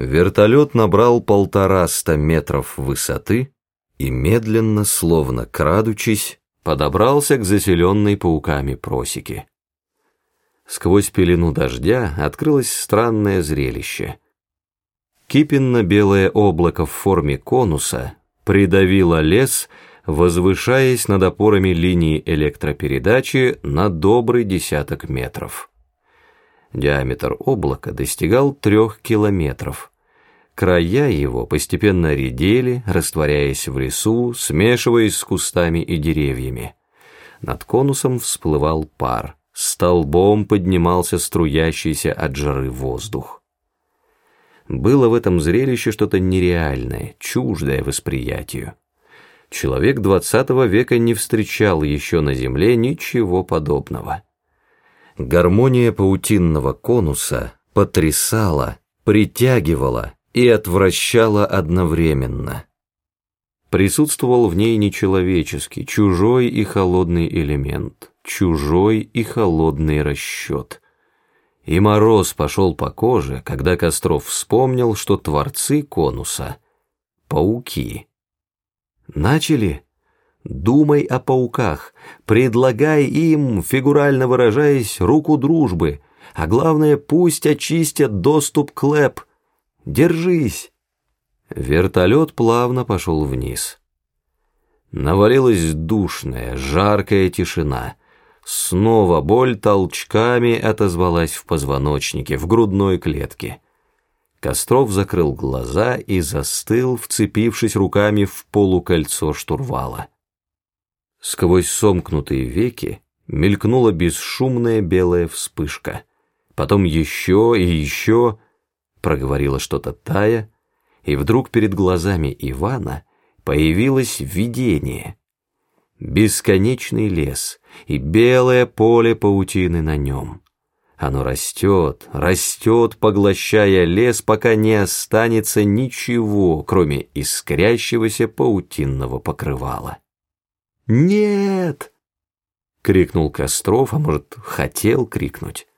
Вертолет набрал полтораста метров высоты и медленно, словно крадучись, подобрался к заселенной пауками просеке. Сквозь пелену дождя открылось странное зрелище. Кипенно-белое облако в форме конуса придавило лес, возвышаясь над опорами линии электропередачи на добрый десяток метров. Диаметр облака достигал трех километров. Края его постепенно редели, растворяясь в лесу, смешиваясь с кустами и деревьями. Над конусом всплывал пар, столбом поднимался струящийся от жары воздух. Было в этом зрелище что-то нереальное, чуждое восприятию. Человек двадцатого века не встречал еще на земле ничего подобного. Гармония паутинного конуса потрясала, притягивала и отвращала одновременно. Присутствовал в ней нечеловеческий, чужой и холодный элемент, чужой и холодный расчет. И мороз пошел по коже, когда Костров вспомнил, что творцы конуса — пауки. Начали Думай о пауках, предлагай им, фигурально выражаясь, руку дружбы, а главное, пусть очистят доступ к ЛЭП. Держись. Вертолет плавно пошел вниз. Навалилась душная, жаркая тишина. Снова боль толчками отозвалась в позвоночнике, в грудной клетке. Костров закрыл глаза и застыл, вцепившись руками в полукольцо штурвала. Сквозь сомкнутые веки мелькнула бесшумная белая вспышка. Потом еще и еще проговорила что-то Тая, и вдруг перед глазами Ивана появилось видение. Бесконечный лес и белое поле паутины на нем. Оно растет, растет, поглощая лес, пока не останется ничего, кроме искрящегося паутинного покрывала. «Нет!» — крикнул Костров, а может, хотел крикнуть.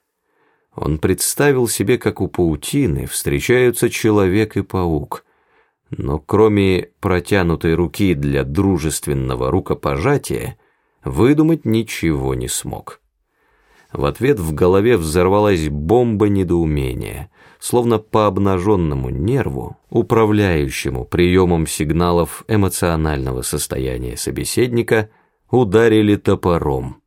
Он представил себе, как у паутины встречаются человек и паук, но кроме протянутой руки для дружественного рукопожатия выдумать ничего не смог. В ответ в голове взорвалась бомба недоумения, словно по обнаженному нерву, управляющему приемом сигналов эмоционального состояния собеседника, ударили топором.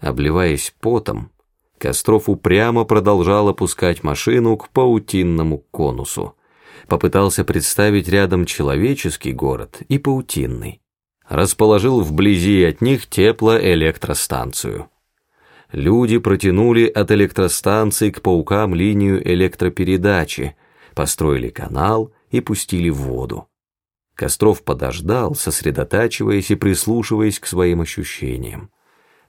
Обливаясь потом, Костров упрямо продолжал опускать машину к паутинному конусу. Попытался представить рядом человеческий город и паутинный. Расположил вблизи от них теплоэлектростанцию люди протянули от электростанции к паукам линию электропередачи, построили канал и пустили в воду. Костров подождал, сосредотачиваясь и прислушиваясь к своим ощущениям.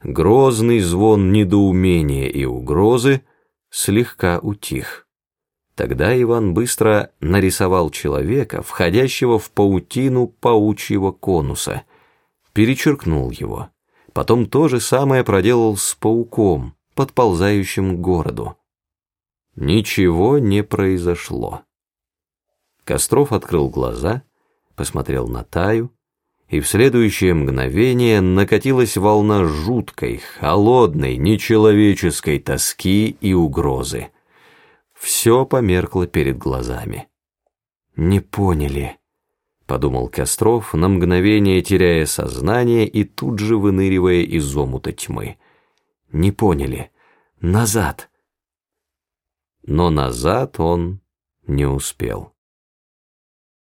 Грозный звон недоумения и угрозы слегка утих. Тогда Иван быстро нарисовал человека, входящего в паутину паучьего конуса, перечеркнул его. Потом то же самое проделал с пауком, подползающим к городу. Ничего не произошло. Костров открыл глаза, посмотрел на Таю, и в следующее мгновение накатилась волна жуткой, холодной, нечеловеческой тоски и угрозы. Все померкло перед глазами. «Не поняли», подумал Костров, на мгновение теряя сознание и тут же выныривая из омута тьмы. Не поняли. Назад. Но назад он не успел.